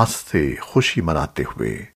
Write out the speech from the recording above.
ہنستے خوشی مناتے ہوئے۔